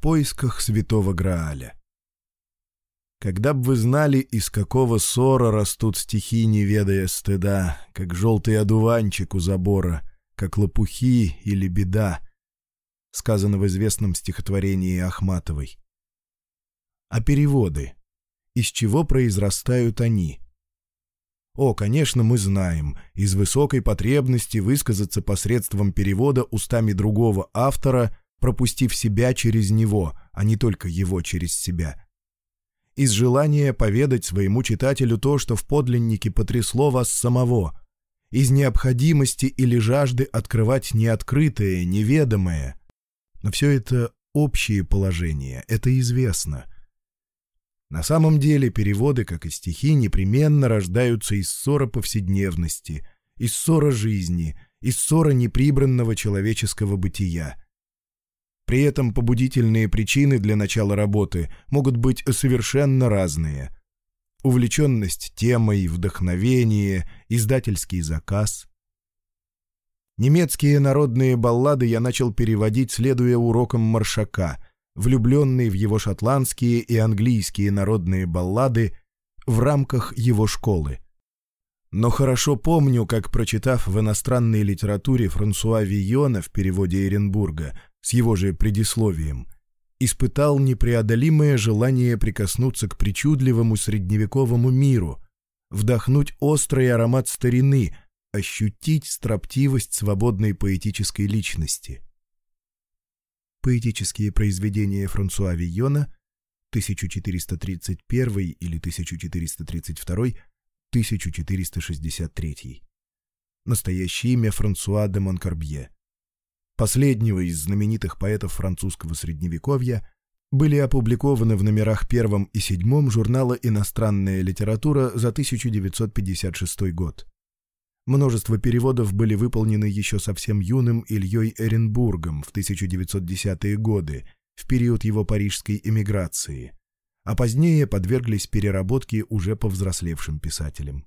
поисках святого Грааля. Когда бы вы знали, из какого ссора растут стихи, не ведая стыда, как желтый одуванчик у забора, как лопухи или беда, сказано в известном стихотворении Ахматовой. А переводы? Из чего произрастают они? О, конечно, мы знаем, из высокой потребности высказаться посредством перевода устами другого автора пропустив себя через него, а не только его через себя. Из желания поведать своему читателю то, что в подлиннике потрясло вас самого, из необходимости или жажды открывать неоткрытое, неведомое. Но все это общие положения, это известно. На самом деле переводы, как и стихи, непременно рождаются из ссора повседневности, из ссора жизни, из ссора неприбранного человеческого бытия. При этом побудительные причины для начала работы могут быть совершенно разные. Увлеченность темой, вдохновение, издательский заказ. Немецкие народные баллады я начал переводить, следуя урокам Маршака, влюбленный в его шотландские и английские народные баллады в рамках его школы. Но хорошо помню, как, прочитав в иностранной литературе Франсуа Вийона в переводе Эренбурга с его же предисловием, испытал непреодолимое желание прикоснуться к причудливому средневековому миру, вдохнуть острый аромат старины, ощутить строптивость свободной поэтической личности. Поэтические произведения Франсуа Вийона 1431 или 1432, 1463. Настоящее имя Франсуа де Монкарбье последнего из знаменитых поэтов французского средневековья, были опубликованы в номерах первом и седьмом журнала «Иностранная литература» за 1956 год. Множество переводов были выполнены еще совсем юным Ильей Эренбургом в 1910-е годы, в период его парижской эмиграции, а позднее подверглись переработке уже повзрослевшим писателям.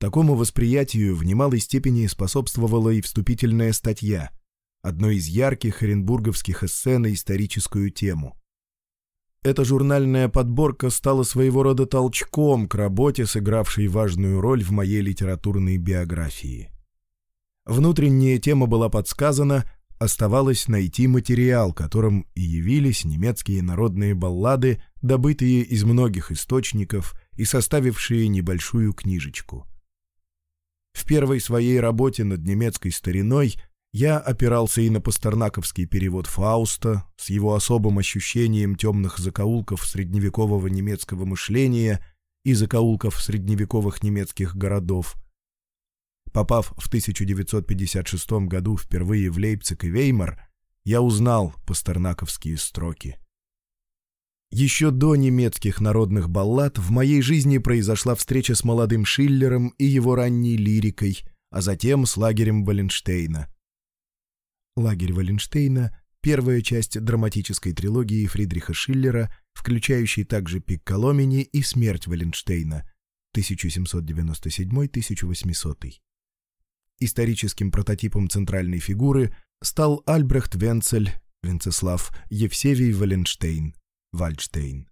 Такому восприятию в немалой степени способствовала и вступительная статья – одной из ярких оренбурговских эссе на историческую тему. Эта журнальная подборка стала своего рода толчком к работе, сыгравшей важную роль в моей литературной биографии. Внутренняя тема была подсказана, оставалось найти материал, которым и явились немецкие народные баллады, добытые из многих источников и составившие небольшую книжечку. В первой своей работе над немецкой стариной – я опирался и на пастернаковский перевод Фауста с его особым ощущением темных закоулков средневекового немецкого мышления и закоулков средневековых немецких городов. Попав в 1956 году впервые в Лейпциг и Веймар, я узнал пастернаковские строки. Еще до немецких народных баллад в моей жизни произошла встреча с молодым Шиллером и его ранней лирикой, а затем с лагерем Валенштейна — лагерь Валенштейна, первая часть драматической трилогии Фридриха Шиллера, включающей также «Пикколомини» и «Смерть Валенштейна» 1797-1800. Историческим прототипом центральной фигуры стал Альбрехт Венцель, Венцеслав Евсевий Валенштейн, Вальштейн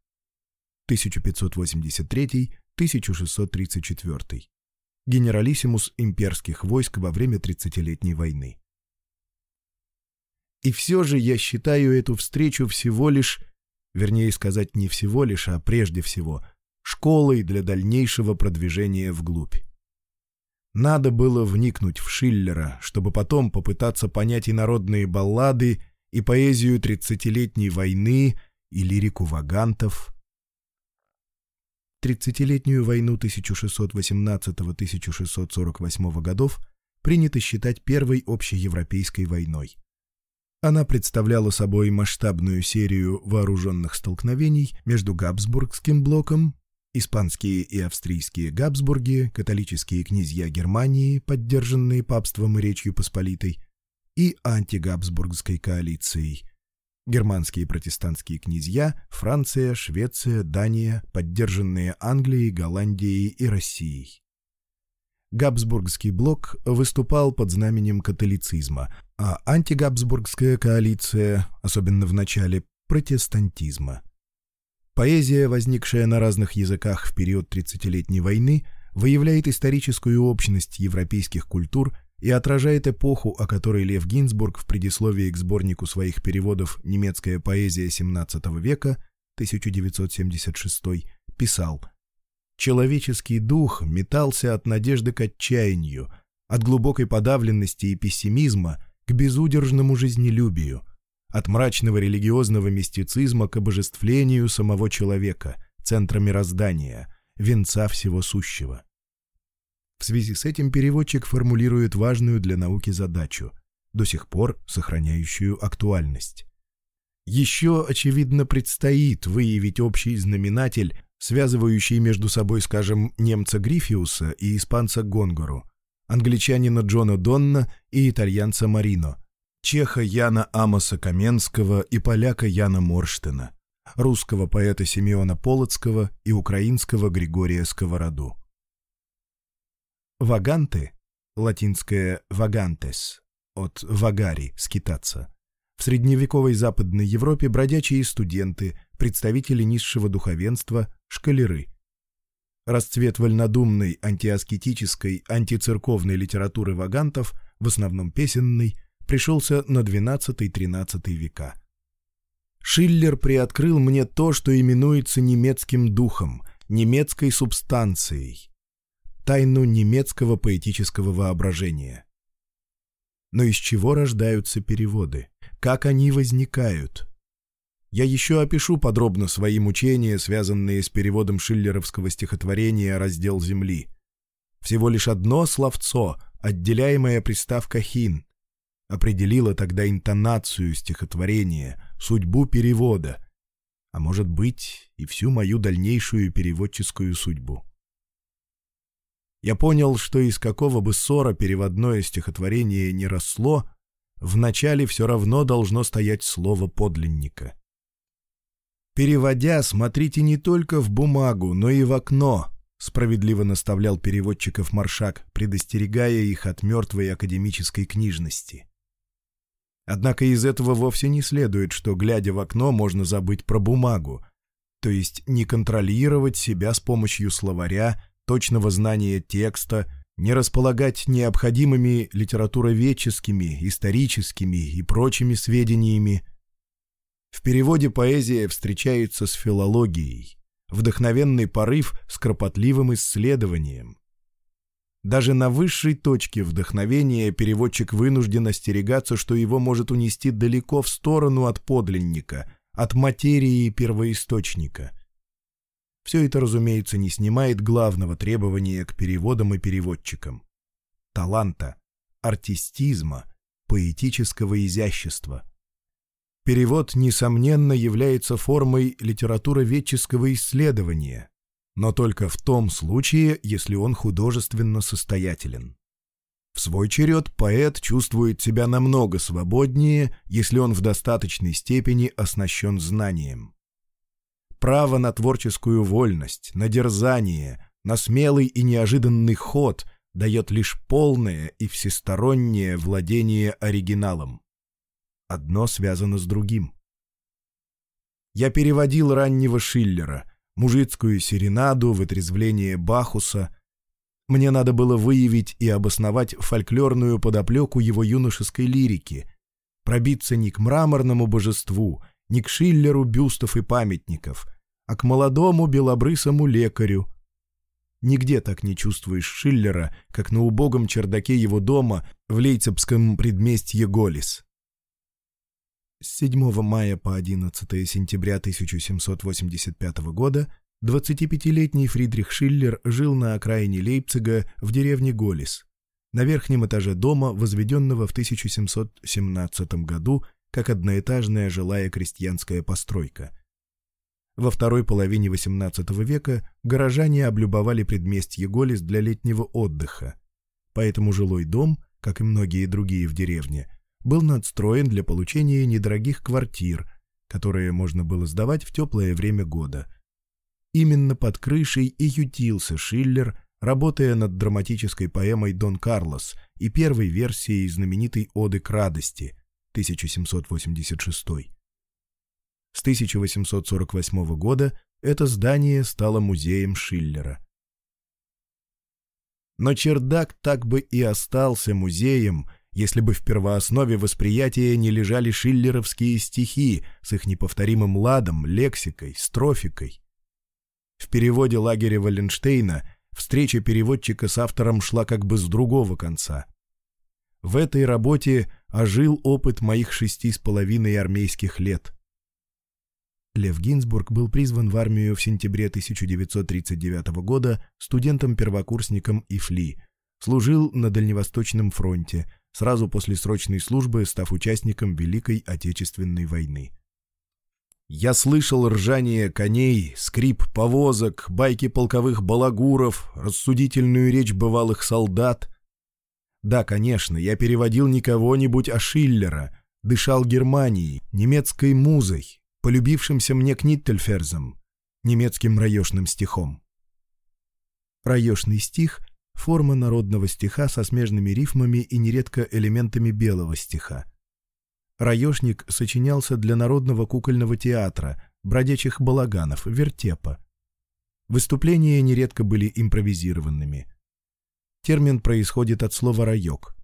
1583-1634, генералиссимус имперских войск во время Тридцатилетней войны. И все же я считаю эту встречу всего лишь, вернее сказать, не всего лишь, а прежде всего, школой для дальнейшего продвижения вглубь. Надо было вникнуть в Шиллера, чтобы потом попытаться понять и народные баллады, и поэзию тридцатилетней войны, и лирику вагантов. Тридцатилетнюю войну 1618-1648 годов принято считать первой общеевропейской войной. Она представляла собой масштабную серию вооруженных столкновений между Габсбургским блоком, испанские и австрийские Габсбурги, католические князья Германии, поддержанные папством и Речью Посполитой, и антигабсбургской коалицией. Германские протестантские князья, Франция, Швеция, Дания, поддержанные Англией, Голландией и Россией. Габсбургский блок выступал под знаменем католицизма, а антигабсбургская коалиция, особенно в начале, протестантизма. Поэзия, возникшая на разных языках в период Тридцатилетней войны, выявляет историческую общность европейских культур и отражает эпоху, о которой Лев Гинзбург в предисловии к сборнику своих переводов «Немецкая поэзия XVII века» 1976 писал – Человеческий дух метался от надежды к отчаянию, от глубокой подавленности и пессимизма к безудержному жизнелюбию, от мрачного религиозного мистицизма к обожествлению самого человека, центра мироздания, венца всего сущего. В связи с этим переводчик формулирует важную для науки задачу, до сих пор сохраняющую актуальность. Еще, очевидно, предстоит выявить общий знаменатель связывающие между собой, скажем, немца Грифиуса и испанца Гонгору, англичанина Джона Донна и итальянца Марино, чеха Яна Амоса Каменского и поляка Яна Морштена, русского поэта Симеона Полоцкого и украинского Григория Сковороду. Ваганты, латинское «вагантес», от «вагари» — «скитаться», в средневековой Западной Европе бродячие студенты, представители низшего духовенства, шкалеры. Расцвет вольнодумной, антиаскетической, антицерковной литературы вагантов, в основном песенной, пришелся на XII-XIII века. Шиллер приоткрыл мне то, что именуется немецким духом, немецкой субстанцией, тайну немецкого поэтического воображения – но из чего рождаются переводы, как они возникают. Я еще опишу подробно свои мучения, связанные с переводом шиллеровского стихотворения «Раздел земли». Всего лишь одно словцо, отделяемая приставка «хин», определило тогда интонацию стихотворения, судьбу перевода, а может быть и всю мою дальнейшую переводческую судьбу я понял, что из какого бы ссора переводное стихотворение не росло, в начале все равно должно стоять слово подлинника. «Переводя, смотрите не только в бумагу, но и в окно», — справедливо наставлял переводчиков Маршак, предостерегая их от мертвой академической книжности. Однако из этого вовсе не следует, что, глядя в окно, можно забыть про бумагу, то есть не контролировать себя с помощью словаря точного знания текста, не располагать необходимыми литературоведческими, историческими и прочими сведениями. В переводе поэзия встречается с филологией, вдохновенный порыв с кропотливым исследованием. Даже на высшей точке вдохновения переводчик вынужден остерегаться, что его может унести далеко в сторону от подлинника, от материи первоисточника – все это, разумеется, не снимает главного требования к переводам и переводчикам – таланта, артистизма, поэтического изящества. Перевод, несомненно, является формой литературоведческого исследования, но только в том случае, если он художественно состоятелен. В свой черед поэт чувствует себя намного свободнее, если он в достаточной степени оснащен знанием право на творческую вольность, на дерзание, на смелый и неожиданный ход дает лишь полное и всестороннее владение оригиналом. Одно связано с другим. Я переводил раннего Шиллера, мужицкую серенаду, вытрезвление Бахуса. Мне надо было выявить и обосновать фольклорную подоплеку его юношеской лирики, пробиться не к мраморному божеству — не к Шиллеру бюстов и памятников, а к молодому белобрысому лекарю. Нигде так не чувствуешь Шиллера, как на убогом чердаке его дома в Лейцепском предместье Голис. С 7 мая по 11 сентября 1785 года 25-летний Фридрих Шиллер жил на окраине Лейпцига в деревне Голис, на верхнем этаже дома, возведенного в 1717 году как одноэтажная жилая крестьянская постройка. Во второй половине XVIII века горожане облюбовали предместье Голис для летнего отдыха, поэтому жилой дом, как и многие другие в деревне, был надстроен для получения недорогих квартир, которые можно было сдавать в теплое время года. Именно под крышей и ютился Шиллер, работая над драматической поэмой «Дон Карлос» и первой версией знаменитой «Оды к радости», 1786. С 1848 года это здание стало музеем Шиллера. Но чердак так бы и остался музеем, если бы в первооснове восприятия не лежали шиллеровские стихи с их неповторимым ладом, лексикой, строфикой. В переводе лагеря Валенштейна встреча переводчика с автором шла как бы с другого конца — в этой работе ожил опыт моих шести с половиной армейских лет. Лев Гинзбург был призван в армию в сентябре 1939 года студентом-первокурсником ИФЛИ, служил на Дальневосточном фронте, сразу после срочной службы став участником Великой Отечественной войны. Я слышал ржание коней, скрип повозок, байки полковых балагуров, рассудительную речь бывалых солдат — да, конечно, я переводил не кого-нибудь, а Шиллера, дышал Германией, немецкой музой, полюбившимся мне Книттельферзом, немецким раешным стихом. Раешный стих — форма народного стиха со смежными рифмами и нередко элементами белого стиха. Раешник сочинялся для народного кукольного театра, бродячих балаганов, вертепа. Выступления нередко были импровизированными — Термин происходит от слова «раёк».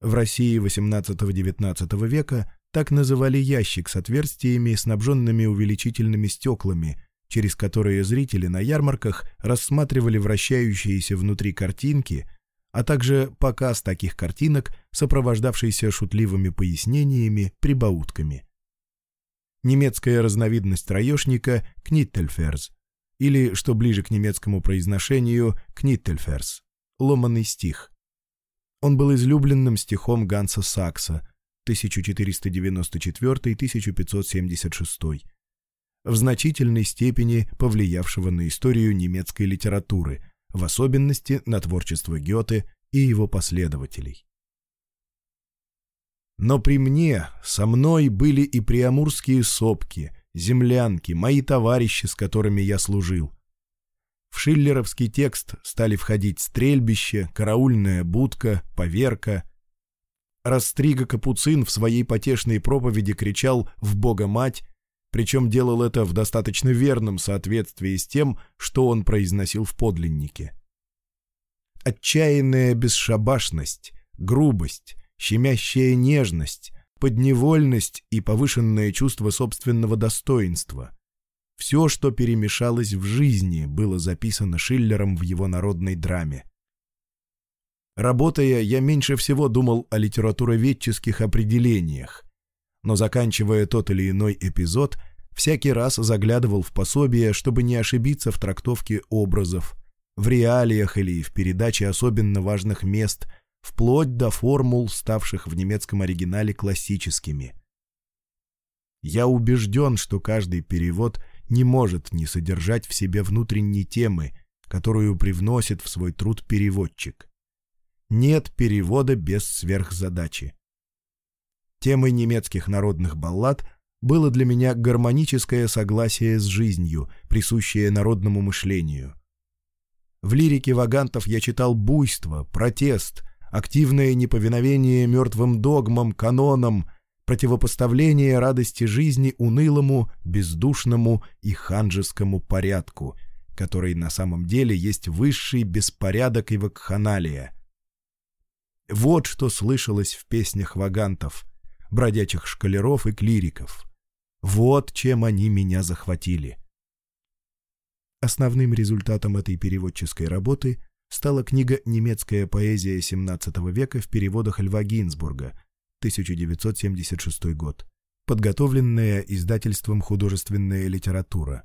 В России XVIII-XIX века так называли ящик с отверстиями, снабженными увеличительными стеклами, через которые зрители на ярмарках рассматривали вращающиеся внутри картинки, а также показ таких картинок, сопровождавшийся шутливыми пояснениями, прибаутками. Немецкая разновидность раёшника – книттельферз, или, что ближе к немецкому произношению, книттельферс ломанный стих. Он был излюбленным стихом Ганса Сакса 1494-1576, в значительной степени повлиявшего на историю немецкой литературы, в особенности на творчество Гёте и его последователей. Но при мне, со мной были и приамурские сопки, землянки, мои товарищи, с которыми я служил – в шиллеровский текст стали входить стрельбище, караульная будка, поверка. Растрига Капуцин в своей потешной проповеди кричал «В Бога мать!», причем делал это в достаточно верном соответствии с тем, что он произносил в подлиннике. Отчаянная бесшабашность, грубость, щемящая нежность, подневольность и повышенное чувство собственного достоинства — все, что перемешалось в жизни, было записано Шиллером в его народной драме. Работая, я меньше всего думал о литературоведческих определениях, но заканчивая тот или иной эпизод, всякий раз заглядывал в пособие, чтобы не ошибиться в трактовке образов, в реалиях или в передаче особенно важных мест, вплоть до формул, ставших в немецком оригинале классическими. Я убежден, что каждый перевод не может не содержать в себе внутренней темы, которую привносит в свой труд переводчик. Нет перевода без сверхзадачи. Темой немецких народных баллад было для меня гармоническое согласие с жизнью, присущее народному мышлению. В лирике Вагантов я читал буйство, протест, активное неповиновение мертвым догмам, канонам — противопоставление радости жизни унылому, бездушному и ханжескому порядку, который на самом деле есть высший беспорядок и вакханалия. Вот что слышалось в песнях вагантов, бродячих шкалеров и клириков. Вот чем они меня захватили. Основным результатом этой переводческой работы стала книга «Немецкая поэзия XVII века» в переводах Льва Гинзбурга – 1976 год, подготовленная издательством «Художественная литература».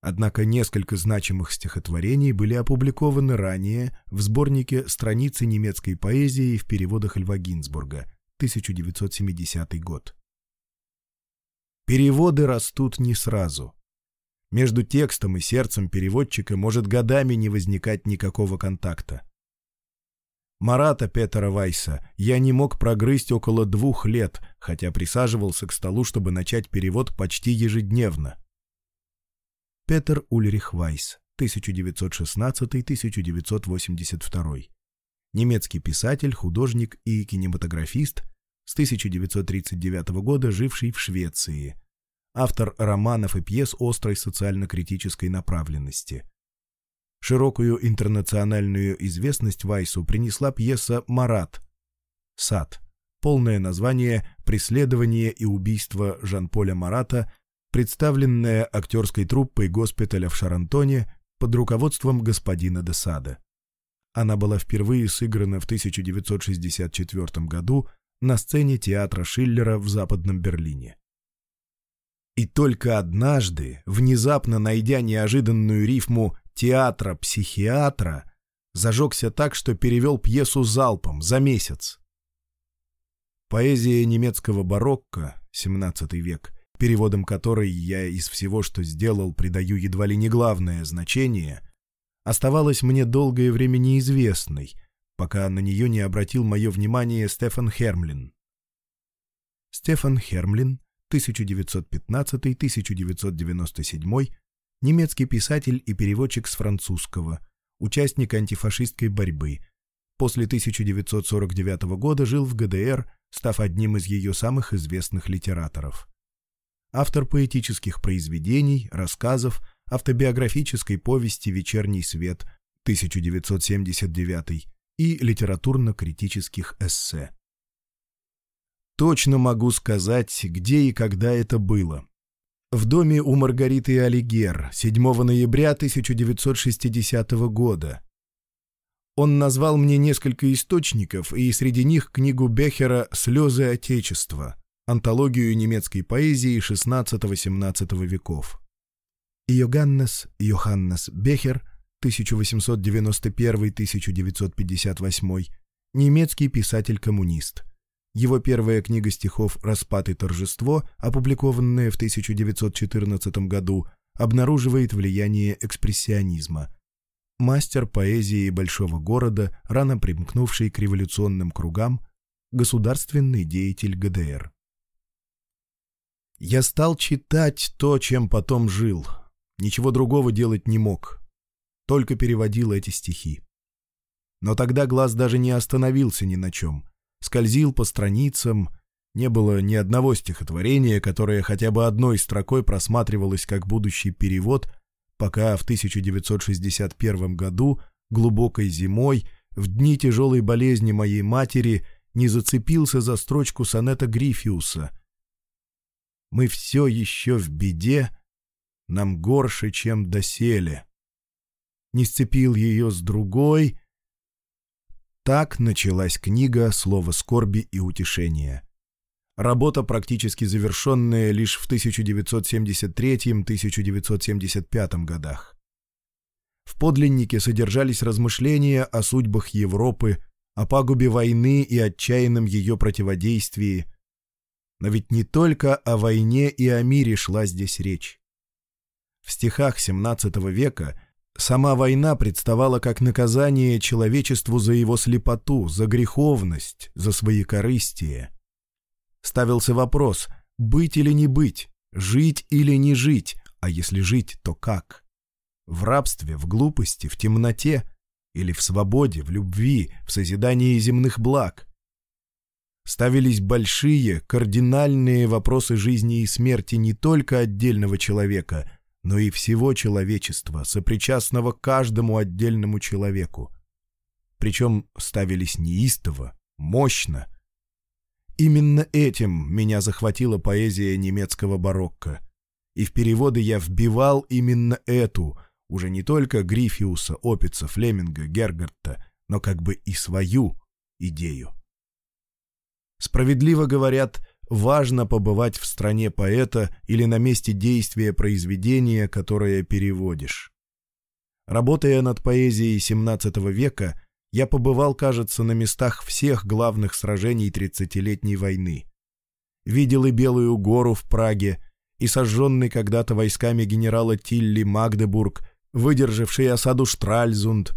Однако несколько значимых стихотворений были опубликованы ранее в сборнике «Страницы немецкой поэзии» в переводах Льва Гинзбурга, 1970 год. Переводы растут не сразу. Между текстом и сердцем переводчика может годами не возникать никакого контакта. Марата Петера Вайса я не мог прогрызть около двух лет, хотя присаживался к столу, чтобы начать перевод почти ежедневно. Петер Ульрих Вайс, 1916-1982. Немецкий писатель, художник и кинематографист, с 1939 года живший в Швеции. Автор романов и пьес острой социально-критической направленности – Широкую интернациональную известность Вайсу принесла пьеса «Марат» — «Сад». Полное название «Преследование и убийство Жан-Поля Марата», представленная актерской труппой госпиталя в Шарантоне под руководством господина де Сада. Она была впервые сыграна в 1964 году на сцене театра Шиллера в Западном Берлине. И только однажды, внезапно найдя неожиданную рифму театра-психиатра, зажегся так, что перевел пьесу залпом за месяц. Поэзия немецкого барокко, (17 век, переводом которой я из всего, что сделал, придаю едва ли не главное значение, оставалась мне долгое время неизвестной, пока на нее не обратил мое внимание Стефан Хермлин. Стефан Хермлин, 1915-1997, немецкий писатель и переводчик с французского, участник антифашистской борьбы. После 1949 года жил в ГДР, став одним из ее самых известных литераторов. Автор поэтических произведений, рассказов, автобиографической повести «Вечерний свет» 1979 и литературно-критических эссе. Точно могу сказать, где и когда это было – в доме у Маргариты Алигер 7 ноября 1960 года. Он назвал мне несколько источников, и среди них книгу Бехера «Слезы Отечества», антологию немецкой поэзии XVI-XVII веков. Йоганнес Йоханнес Бехер, 1891-1958, немецкий писатель-коммунист – его первая книга стихов «Распад и торжество», опубликованная в 1914 году, обнаруживает влияние экспрессионизма. Мастер поэзии большого города, рано примкнувший к революционным кругам, государственный деятель ГДР. «Я стал читать то, чем потом жил. Ничего другого делать не мог. Только переводил эти стихи. Но тогда глаз даже не остановился ни на чем» скользил по страницам, не было ни одного стихотворения, которое хотя бы одной строкой просматривалось как будущий перевод, пока в 1961 году, глубокой зимой, в дни тяжелой болезни моей матери, не зацепился за строчку сонета Грифиуса. «Мы все еще в беде, нам горше, чем доселе». Не сцепил ее с другой, так началась книга «Слово скорби и утешения». Работа, практически завершенная лишь в 1973-1975 годах. В подлиннике содержались размышления о судьбах Европы, о пагубе войны и отчаянном ее противодействии. Но ведь не только о войне и о мире шла здесь речь. В стихах XVII века – Сама война представала как наказание человечеству за его слепоту, за греховность, за свои корыстие. Ставился вопрос, быть или не быть, жить или не жить, а если жить, то как? В рабстве, в глупости, в темноте или в свободе, в любви, в созидании земных благ? Ставились большие, кардинальные вопросы жизни и смерти не только отдельного человека – но и всего человечества, сопричастного каждому отдельному человеку. Причем ставились неистово, мощно. Именно этим меня захватила поэзия немецкого барокко. И в переводы я вбивал именно эту, уже не только Грифиуса, Опица, Флеминга, Гергарта, но как бы и свою идею. Справедливо говорят – важно побывать в стране поэта или на месте действия произведения, которое переводишь. Работая над поэзией XVII века, я побывал, кажется, на местах всех главных сражений Тридцатилетней войны. Видел и Белую гору в Праге, и сожженный когда-то войсками генерала Тилли Магдебург, выдержавший осаду Штральзунд,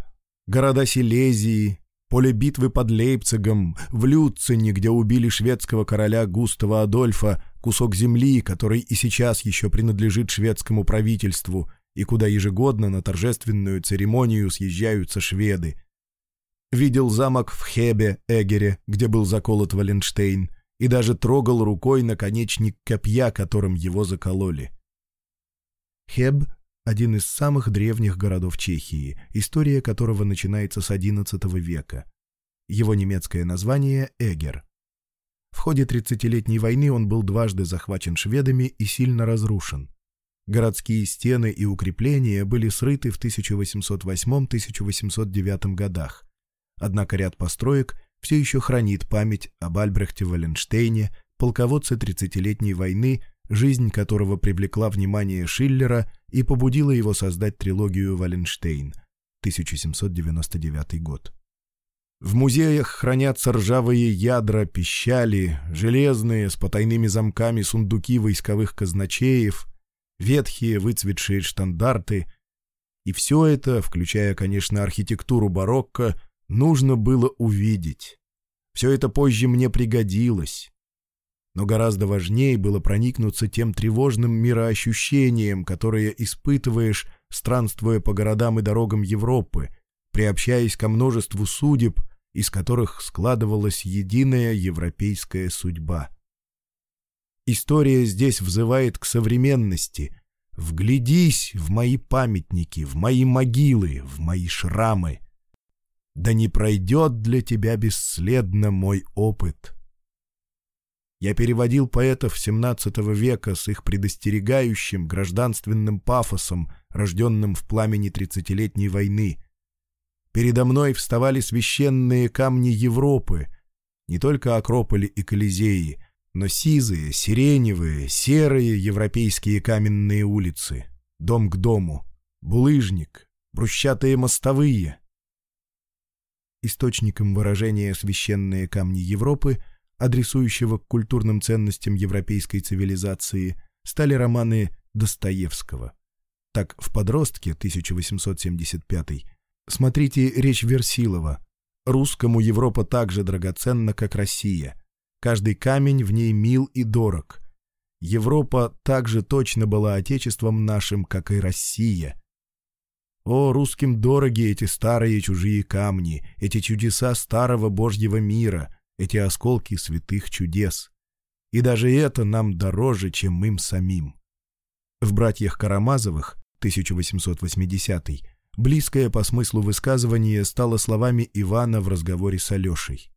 города Силезии, Поле битвы под Лейпцигом, в Люцине, где убили шведского короля Густава Адольфа, кусок земли, который и сейчас еще принадлежит шведскому правительству, и куда ежегодно на торжественную церемонию съезжаются шведы. Видел замок в Хебе, Эгере, где был заколот Валенштейн, и даже трогал рукой наконечник копья, которым его закололи. Хеб один из самых древних городов Чехии, история которого начинается с XI века. Его немецкое название – Эгер. В ходе 30-летней войны он был дважды захвачен шведами и сильно разрушен. Городские стены и укрепления были срыты в 1808-1809 годах. Однако ряд построек все еще хранит память об Альбрехте Валенштейне, полководце 30-летней войны – жизнь которого привлекла внимание Шиллера и побудила его создать трилогию «Валенштейн» 1799 год. В музеях хранятся ржавые ядра, пищали, железные с потайными замками сундуки войсковых казначеев, ветхие выцветшие штандарты. И все это, включая, конечно, архитектуру барокко, нужно было увидеть. Все это позже мне пригодилось но гораздо важнее было проникнуться тем тревожным мироощущением, которое испытываешь, странствуя по городам и дорогам Европы, приобщаясь ко множеству судеб, из которых складывалась единая европейская судьба. История здесь взывает к современности. «Вглядись в мои памятники, в мои могилы, в мои шрамы!» Да не пройдет для тебя бесследно мой опыт. Я переводил поэтов XVII века с их предостерегающим гражданственным пафосом, рожденным в пламени тридцатилетней войны. Передо мной вставали священные камни Европы, не только Акрополи и Колизеи, но сизые, сиреневые, серые европейские каменные улицы, дом к дому, булыжник, брусчатые мостовые. Источником выражения «священные камни Европы» — адресующего к культурным ценностям европейской цивилизации, стали романы Достоевского. Так, в «Подростке» 1875 смотрите речь Версилова «Русскому Европа так же драгоценна, как Россия. Каждый камень в ней мил и дорог. Европа так же точно была отечеством нашим, как и Россия». О, русским дороги эти старые чужие камни, эти чудеса старого божьего мира, эти осколки святых чудес. И даже это нам дороже, чем им самим. В «Братьях Карамазовых» 1880 близкое по смыслу высказывание стало словами Ивана в разговоре с Алешей.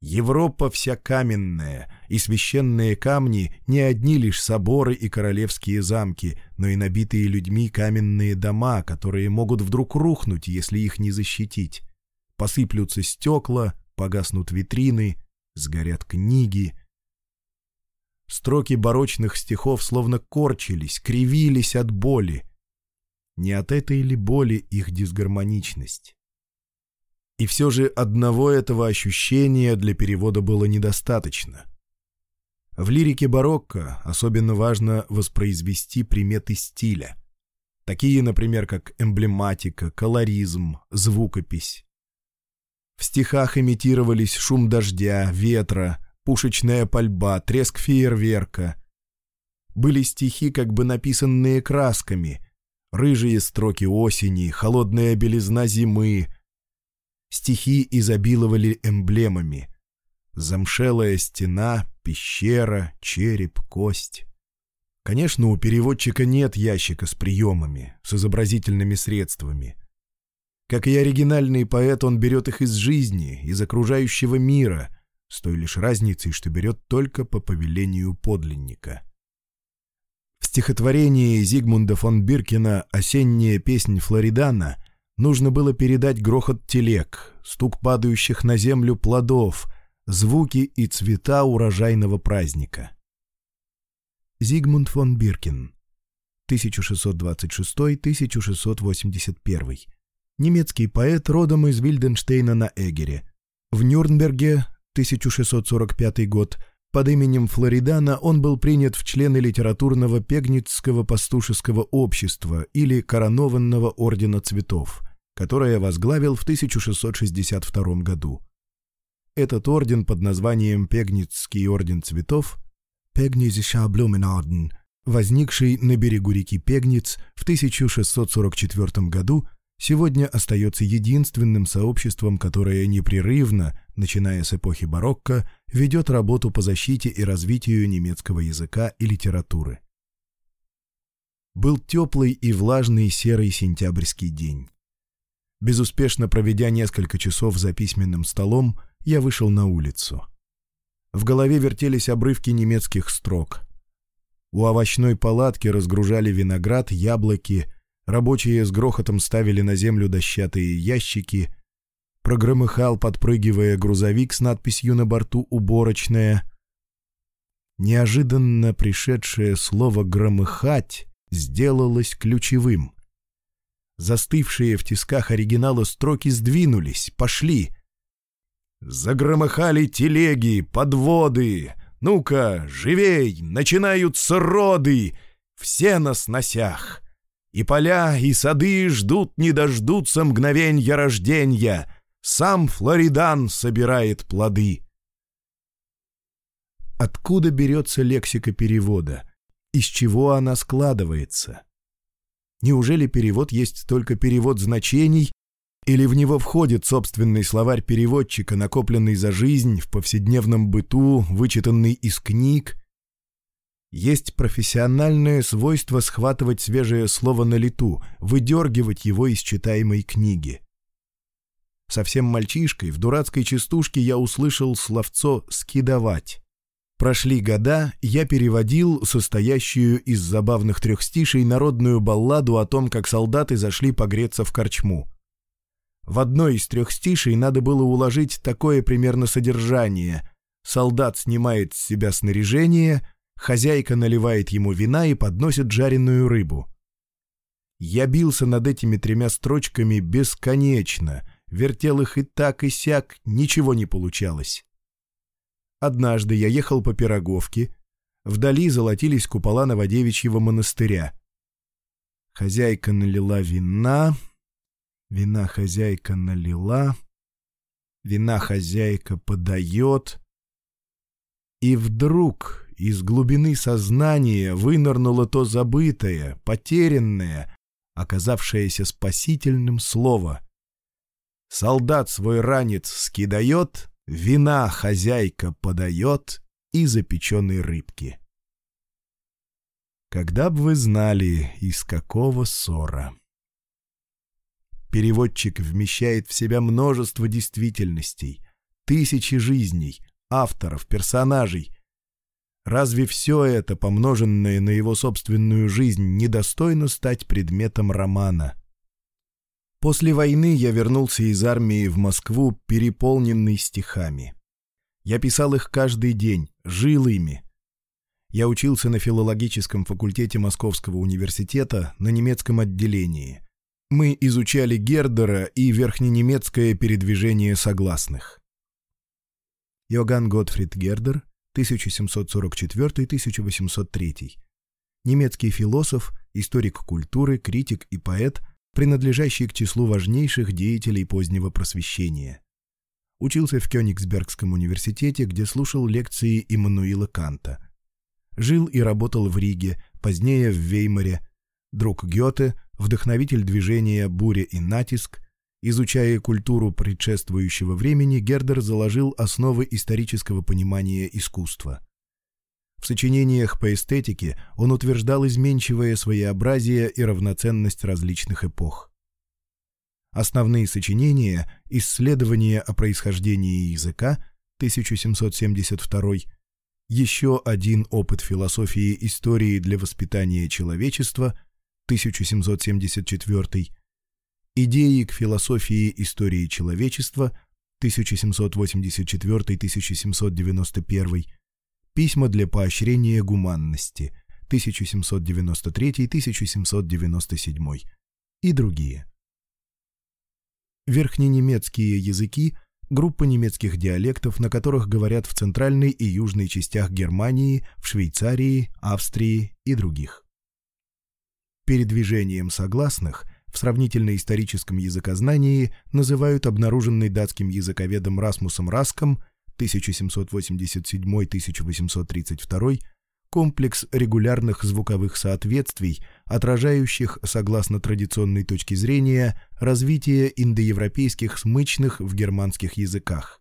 «Европа вся каменная, и священные камни не одни лишь соборы и королевские замки, но и набитые людьми каменные дома, которые могут вдруг рухнуть, если их не защитить. Посыплются стекла, погаснут витрины, сгорят книги. Строки барочных стихов словно корчились, кривились от боли. Не от этой ли боли их дисгармоничность? И все же одного этого ощущения для перевода было недостаточно. В лирике барокко особенно важно воспроизвести приметы стиля, такие, например, как эмблематика, колоризм, звукопись. В стихах имитировались шум дождя, ветра, пушечная пальба, треск фейерверка. Были стихи, как бы написанные красками. Рыжие строки осени, холодная белизна зимы. Стихи изобиловали эмблемами. Замшелая стена, пещера, череп, кость. Конечно, у переводчика нет ящика с приемами, с изобразительными средствами — как и оригинальный поэт, он берет их из жизни, из окружающего мира, с той лишь разницей, что берет только по повелению подлинника. В стихотворении Зигмунда фон Биркина «Осенняя песнь Флоридана» нужно было передать грохот телег, стук падающих на землю плодов, звуки и цвета урожайного праздника. Зигмунд фон Биркин 1626-1681 немецкий поэт родом из Вильденштейна на Эгере. В Нюрнберге, 1645 год, под именем Флоридана он был принят в члены литературного пегницкого пастушеского общества или коронованного ордена цветов, которое возглавил в 1662 году. Этот орден под названием Пегницкий орден цветов «Пегнизиша Блюменорден», возникший на берегу реки Пегниц в 1644 году – сегодня остается единственным сообществом, которое непрерывно, начиная с эпохи барокко, ведет работу по защите и развитию немецкого языка и литературы. Был теплый и влажный серый сентябрьский день. Безуспешно проведя несколько часов за письменным столом, я вышел на улицу. В голове вертелись обрывки немецких строк. У овощной палатки разгружали виноград, яблоки Рабочие с грохотом ставили на землю дощатые ящики. Прогромыхал, подпрыгивая грузовик с надписью на борту «Уборочная». Неожиданно пришедшее слово «громыхать» сделалось ключевым. Застывшие в тисках оригинала строки сдвинулись, пошли. «Загромыхали телеги, подводы! Ну-ка, живей! Начинаются роды! Все на сносях!» и поля, и сады ждут, не дождутся мгновенья рождения. Сам Флоридан собирает плоды. Откуда берется лексика перевода? Из чего она складывается? Неужели перевод есть только перевод значений, или в него входит собственный словарь переводчика, накопленный за жизнь в повседневном быту, вычитанный из книг, есть профессиональное свойство схватывать свежее слово на лету, выдергивать его из читаемой книги. Совсем мальчишкой в дурацкой частушке я услышал словцо «скидовать». Прошли года, я переводил состоящую из забавных трехстишей народную балладу о том, как солдаты зашли погреться в корчму. В одной из трехстишей надо было уложить такое примерно содержание. Солдат снимает с себя снаряжение, Хозяйка наливает ему вина и подносит жареную рыбу. Я бился над этими тремя строчками бесконечно, вертел их и так, и сяк, ничего не получалось. Однажды я ехал по пироговке, вдали золотились купола Новодевичьего монастыря. Хозяйка налила вина, вина хозяйка налила, вина хозяйка подает, и вдруг... Из глубины сознания вынырнуло то забытое, потерянное, оказавшееся спасительным слово. Солдат свой ранец скидает, вина хозяйка подает и запеченной рыбки. Когда б вы знали, из какого ссора. Переводчик вмещает в себя множество действительностей, тысячи жизней, авторов, персонажей — Разве все это, помноженное на его собственную жизнь, недостойно стать предметом романа? После войны я вернулся из армии в Москву, переполненный стихами. Я писал их каждый день, жил ими. Я учился на филологическом факультете Московского университета на немецком отделении. Мы изучали Гердера и верхненемецкое передвижение согласных. Йоган Готфрид Гердер 1744-1803. Немецкий философ, историк культуры, критик и поэт – принадлежащий к числу важнейших деятелей позднего просвещения. Учился в Кёнигсбергском университете, где слушал лекции Иммануила Канта. Жил и работал в Риге, позднее в Веймаре. Друг Гёте, вдохновитель движения «Буря и натиск», Изучая культуру предшествующего времени, Гердер заложил основы исторического понимания искусства. В сочинениях по эстетике он утверждал изменчивое своеобразие и равноценность различных эпох. Основные сочинения «Исследование о происхождении языка» 1772, «Еще один опыт философии истории для воспитания человечества» 1774 Идеи к философии истории человечества 1784-1791, письма для поощрения гуманности 1793-1797 и другие. Верхненемецкие языки – группа немецких диалектов, на которых говорят в центральной и южной частях Германии, в Швейцарии, Австрии и других. Передвижением согласных – в сравнительно-историческом языкознании называют обнаруженный датским языковедом Расмусом Раском 1787-1832 комплекс регулярных звуковых соответствий, отражающих, согласно традиционной точке зрения, развитие индоевропейских смычных в германских языках.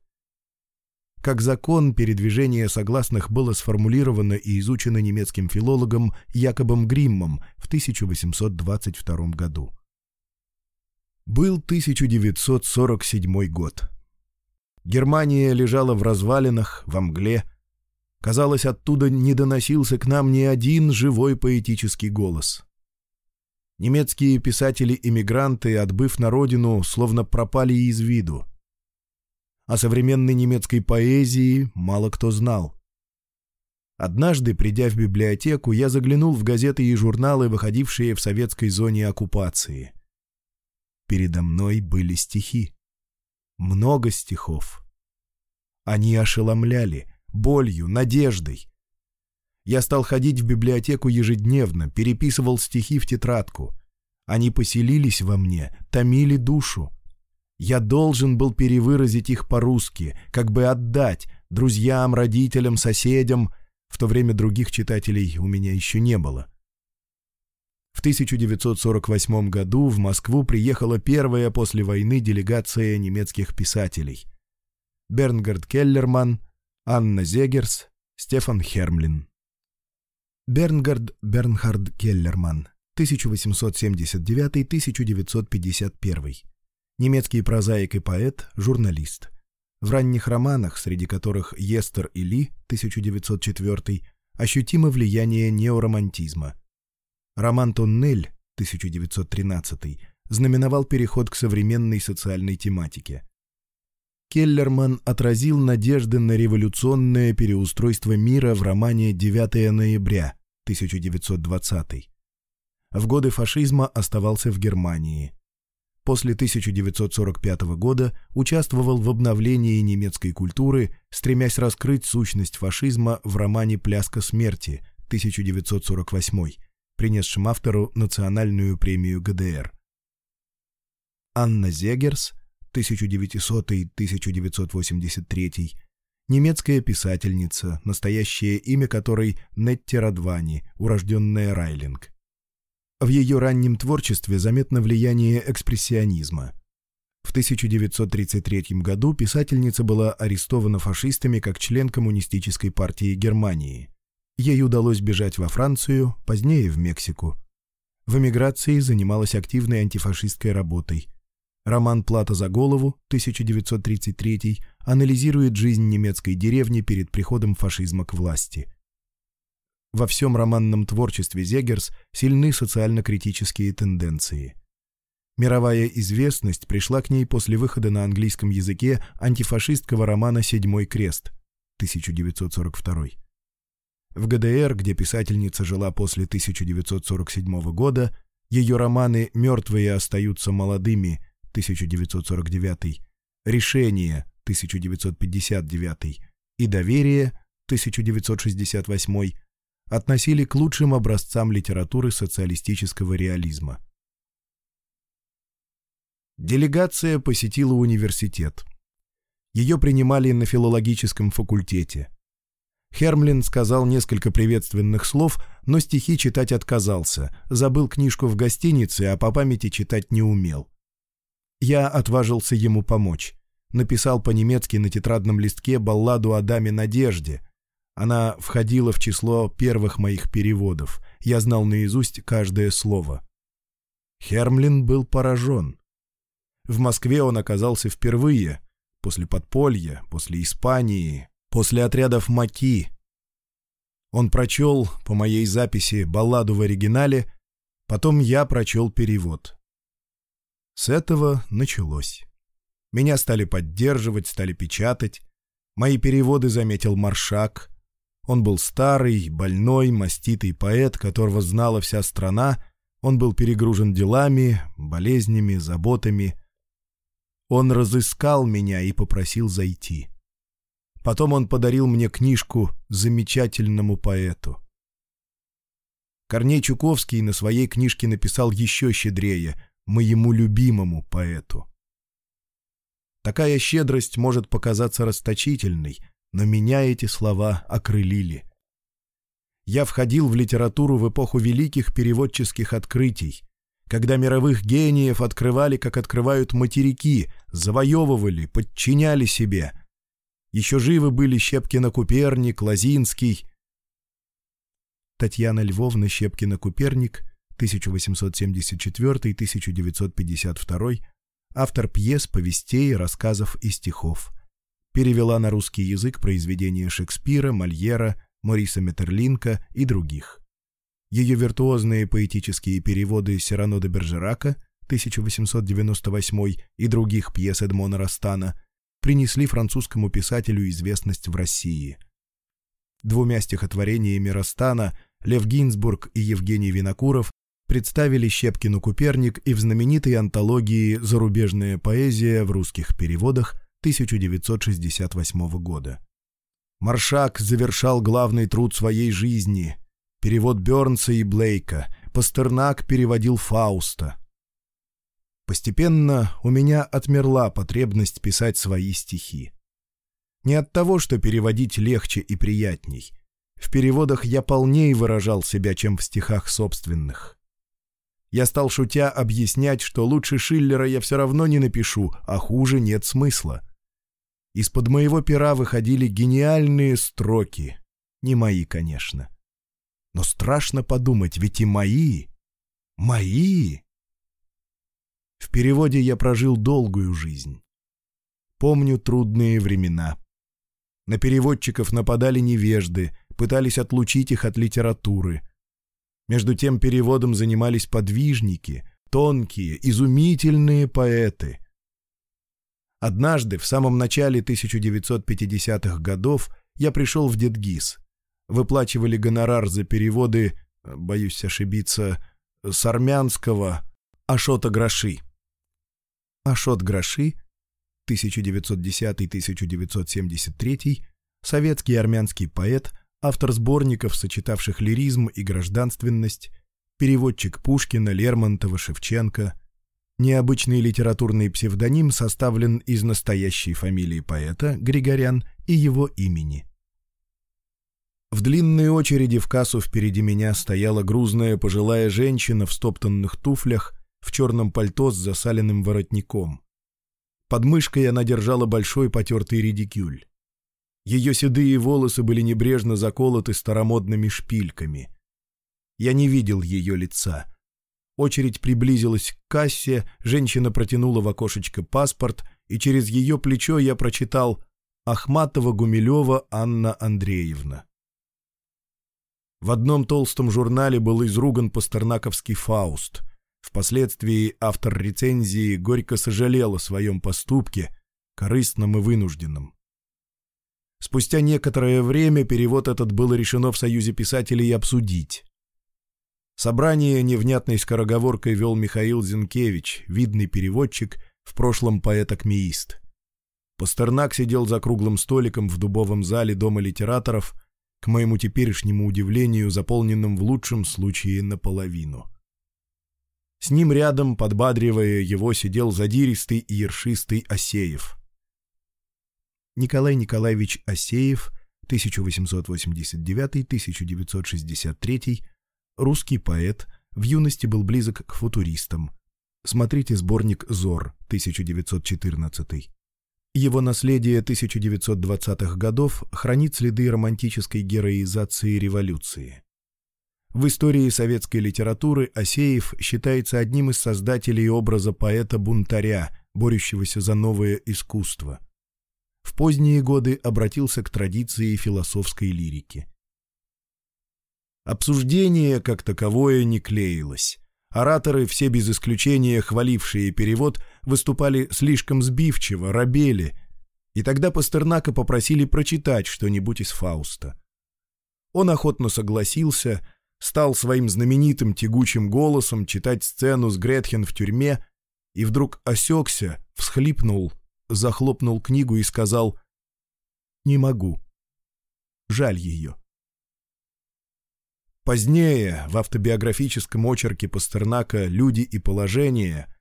Как закон, передвижение согласных было сформулировано и изучено немецким филологом Якобом Гриммом в 1822 году. Был 1947 год. Германия лежала в развалинах, во мгле. Казалось, оттуда не доносился к нам ни один живой поэтический голос. Немецкие писатели-эмигранты, отбыв на родину, словно пропали из виду. О современной немецкой поэзии мало кто знал. Однажды, придя в библиотеку, я заглянул в газеты и журналы, выходившие в советской зоне оккупации – передо мной были стихи. Много стихов. Они ошеломляли, болью, надеждой. Я стал ходить в библиотеку ежедневно, переписывал стихи в тетрадку. Они поселились во мне, томили душу. Я должен был перевыразить их по-русски, как бы отдать друзьям, родителям, соседям, в то время других читателей у меня еще не было. В 1948 году в Москву приехала первая после войны делегация немецких писателей. Бернгард Келлерман, Анна Зегерс, Стефан Хермлин. Бернгард Бернхард Келлерман, 1879-1951. Немецкий прозаик и поэт, журналист. В ранних романах, среди которых «Естер и Ли» 1904, ощутимо влияние неоромантизма – Роман Нель, 1913, знаменовал переход к современной социальной тематике. Келлерман отразил надежды на революционное переустройство мира в романе «9 ноября» 1920. В годы фашизма оставался в Германии. После 1945 года участвовал в обновлении немецкой культуры, стремясь раскрыть сущность фашизма в романе «Пляска смерти» 1948 принесшим автору национальную премию ГДР. Анна Зегерс, 1900-1983, немецкая писательница, настоящее имя которой Нетти Радвани, урожденная Райлинг. В ее раннем творчестве заметно влияние экспрессионизма – в 1933 году писательница была арестована фашистами как член Коммунистической партии Германии. Ей удалось бежать во Францию, позднее в Мексику. В эмиграции занималась активной антифашистской работой. Роман «Плата за голову» 1933 анализирует жизнь немецкой деревни перед приходом фашизма к власти. Во всем романном творчестве Зегерс сильны социально-критические тенденции. Мировая известность пришла к ней после выхода на английском языке антифашистского романа «Седьмой крест» 1942. В ГДР, где писательница жила после 1947 года, ее романы «Мертвые остаются молодыми» 1949, «Решение» 1959 и «Доверие» 1968 относили к лучшим образцам литературы социалистического реализма. Делегация посетила университет. Ее принимали на филологическом факультете – Хермлин сказал несколько приветственных слов, но стихи читать отказался, забыл книжку в гостинице, а по памяти читать не умел. Я отважился ему помочь. Написал по-немецки на тетрадном листке балладу о даме Надежде. Она входила в число первых моих переводов. Я знал наизусть каждое слово. Хермлин был поражен. В Москве он оказался впервые, после подполья, после Испании, после отрядов Маки. Он прочел по моей записи балладу в оригинале, потом я прочел перевод. С этого началось. Меня стали поддерживать, стали печатать. Мои переводы заметил Маршак. Он был старый, больной, маститый поэт, которого знала вся страна. Он был перегружен делами, болезнями, заботами. Он разыскал меня и попросил зайти. Потом он подарил мне книжку замечательному поэту. Корней Чуковский на своей книжке написал еще щедрее «Моему любимому поэту». Такая щедрость может показаться расточительной, но меня эти слова окрылили. Я входил в литературу в эпоху великих переводческих открытий, когда мировых гениев открывали, как открывают материки, завоевывали, подчиняли себе. Еще живы были Щепкина Куперник, Лозинский. Татьяна Львовна Щепкина Куперник, 1874-1952, автор пьес, повестей, рассказов и стихов. Перевела на русский язык произведения Шекспира, Мольера, Мориса Метерлинка и других. Ее виртуозные поэтические переводы «Сирано де Бержерака» 1898 и других пьес Эдмона Растана – принесли французскому писателю известность в России. Двумя стихотворениями Растана Лев Гинзбург и Евгений Винокуров представили Щепкину Куперник и в знаменитой антологии «Зарубежная поэзия в русских переводах» 1968 года. Маршак завершал главный труд своей жизни – перевод Бернса и Блейка, Пастернак переводил Фауста – Постепенно у меня отмерла потребность писать свои стихи. Не от того, что переводить легче и приятней. В переводах я полней выражал себя, чем в стихах собственных. Я стал шутя объяснять, что лучше Шиллера я все равно не напишу, а хуже нет смысла. Из-под моего пера выходили гениальные строки. Не мои, конечно. Но страшно подумать, ведь и мои... Мои! В переводе я прожил долгую жизнь. Помню трудные времена. На переводчиков нападали невежды, пытались отлучить их от литературы. Между тем переводом занимались подвижники, тонкие, изумительные поэты. Однажды, в самом начале 1950-х годов, я пришел в Детгиз. Выплачивали гонорар за переводы, боюсь ошибиться, с армянского «Ашота Гроши». Ашот Гроши, 1910-1973, советский армянский поэт, автор сборников, сочетавших лиризм и гражданственность, переводчик Пушкина, Лермонтова, Шевченко. Необычный литературный псевдоним составлен из настоящей фамилии поэта Григорян и его имени. В длинной очереди в кассу впереди меня стояла грузная пожилая женщина в стоптанных туфлях – в черном пальто с засаленным воротником. Под мышкой она держала большой потертый редикюль. Ее седые волосы были небрежно заколоты старомодными шпильками. Я не видел ее лица. Очередь приблизилась к кассе, женщина протянула в окошечко паспорт, и через ее плечо я прочитал «Ахматова Гумилева Анна Андреевна». В одном толстом журнале был изруган пастернаковский «Фауст», Впоследствии автор рецензии горько сожалел о своем поступке, корыстном и вынужденном. Спустя некоторое время перевод этот было решено в Союзе писателей обсудить. Собрание невнятной скороговоркой вел Михаил Зинкевич, видный переводчик, в прошлом поэт-акмеист. Пастернак сидел за круглым столиком в дубовом зале Дома литераторов, к моему теперешнему удивлению, заполненным в лучшем случае наполовину. С ним рядом, подбадривая его, сидел задиристый и ершистый Осеев. Николай Николаевич Осеев, 1889-1963, русский поэт, в юности был близок к футуристам. Смотрите сборник «Зор», 1914. Его наследие 1920-х годов хранит следы романтической героизации революции. В истории советской литературы Асеев считается одним из создателей образа поэта-бунтаря, борющегося за новое искусство. В поздние годы обратился к традиции философской лирики. Обсуждение как таковое не клеилось. Ораторы, все без исключения хвалившие перевод, выступали слишком сбивчиво, рабели, и тогда Пастернака попросили прочитать что-нибудь из Фауста. Он охотно согласился – стал своим знаменитым тягучим голосом читать сцену с Гретхен в тюрьме и вдруг осекся, всхлипнул, захлопнул книгу и сказал «Не могу. Жаль ее». Позднее, в автобиографическом очерке Пастернака «Люди и положение»,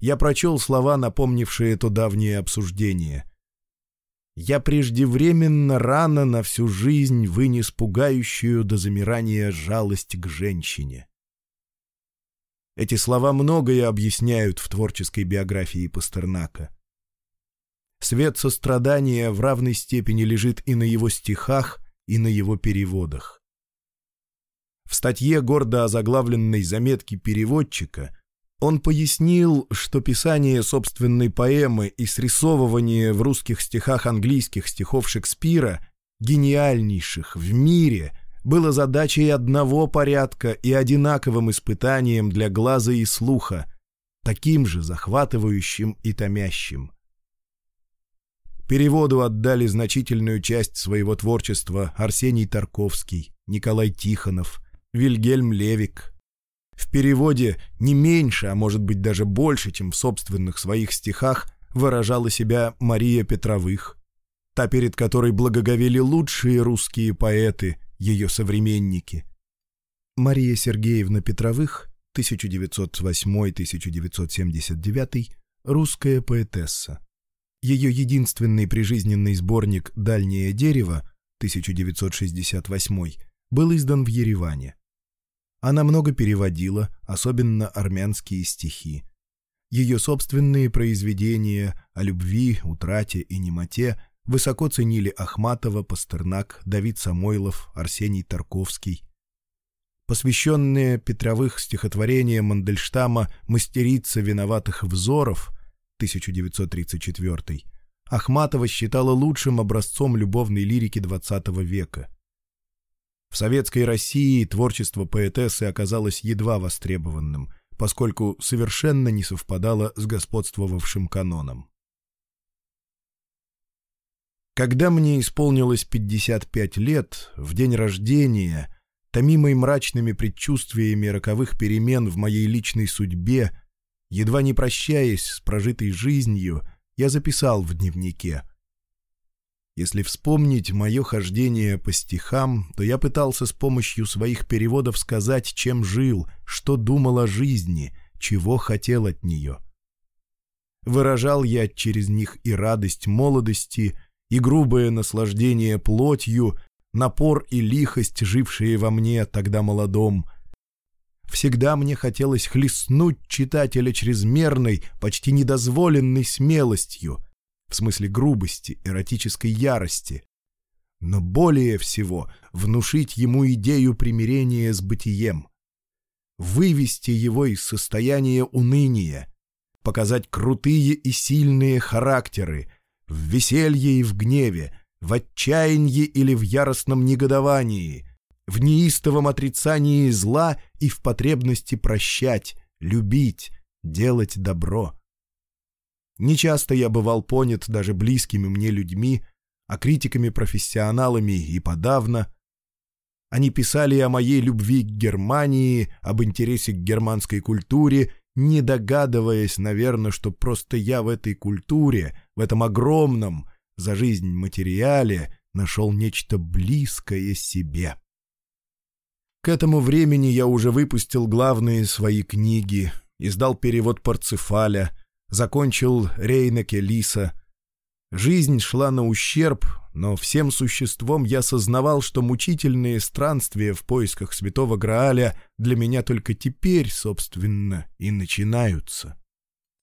я прочел слова, напомнившие то давнее обсуждение – я преждевременно рано на всю жизнь вынес пугающую до замирания жалость к женщине. Эти слова многое объясняют в творческой биографии Пастернака. Свет сострадания в равной степени лежит и на его стихах, и на его переводах. В статье гордо озаглавленной заметки переводчика он пояснил, что писание собственной поэмы и срисовывание в русских стихах английских стихов Шекспира, гениальнейших в мире, было задачей одного порядка и одинаковым испытанием для глаза и слуха, таким же захватывающим и томящим. Переводу отдали значительную часть своего творчества Арсений Тарковский, Николай Тихонов, Вильгельм Левик – в переводе не меньше, а может быть даже больше, чем в собственных своих стихах, выражала себя Мария Петровых, та, перед которой благоговели лучшие русские поэты, ее современники. Мария Сергеевна Петровых, 1908-1979, русская поэтесса. Ее единственный прижизненный сборник «Дальнее дерево» 1968 был издан в Ереване. Она много переводила, особенно армянские стихи. Ее собственные произведения о любви, утрате и немоте высоко ценили Ахматова, Пастернак, Давид Самойлов, Арсений Тарковский. Посвященные Петровых стихотворения Мандельштама «Мастерица виноватых взоров» 1934 Ахматова считала лучшим образцом любовной лирики XX века. В советской России творчество поэтессы оказалось едва востребованным, поскольку совершенно не совпадало с господствовавшим каноном. Когда мне исполнилось 55 лет, в день рождения, томимой мрачными предчувствиями роковых перемен в моей личной судьбе, едва не прощаясь с прожитой жизнью, я записал в дневнике – если вспомнить мое хождение по стихам, то я пытался с помощью своих переводов сказать, чем жил, что думал о жизни, чего хотел от нее. Выражал я через них и радость молодости, и грубое наслаждение плотью, напор и лихость, жившие во мне тогда молодом. Всегда мне хотелось хлестнуть читателя чрезмерной, почти недозволенной смелостью — в смысле грубости, эротической ярости, но более всего внушить ему идею примирения с бытием, вывести его из состояния уныния, показать крутые и сильные характеры в веселье и в гневе, в отчаянии или в яростном негодовании, в неистовом отрицании зла и в потребности прощать, любить, делать добро. Нечасто я бывал понят даже близкими мне людьми, а критиками-профессионалами и подавно. Они писали о моей любви к Германии, об интересе к германской культуре, не догадываясь, наверное, что просто я в этой культуре, в этом огромном за жизнь материале нашел нечто близкое себе. К этому времени я уже выпустил главные свои книги, издал перевод «Парцефаля», Закончил Рейнеке Лиса. Жизнь шла на ущерб, но всем существом я сознавал, что мучительные странствия в поисках святого Грааля для меня только теперь, собственно, и начинаются.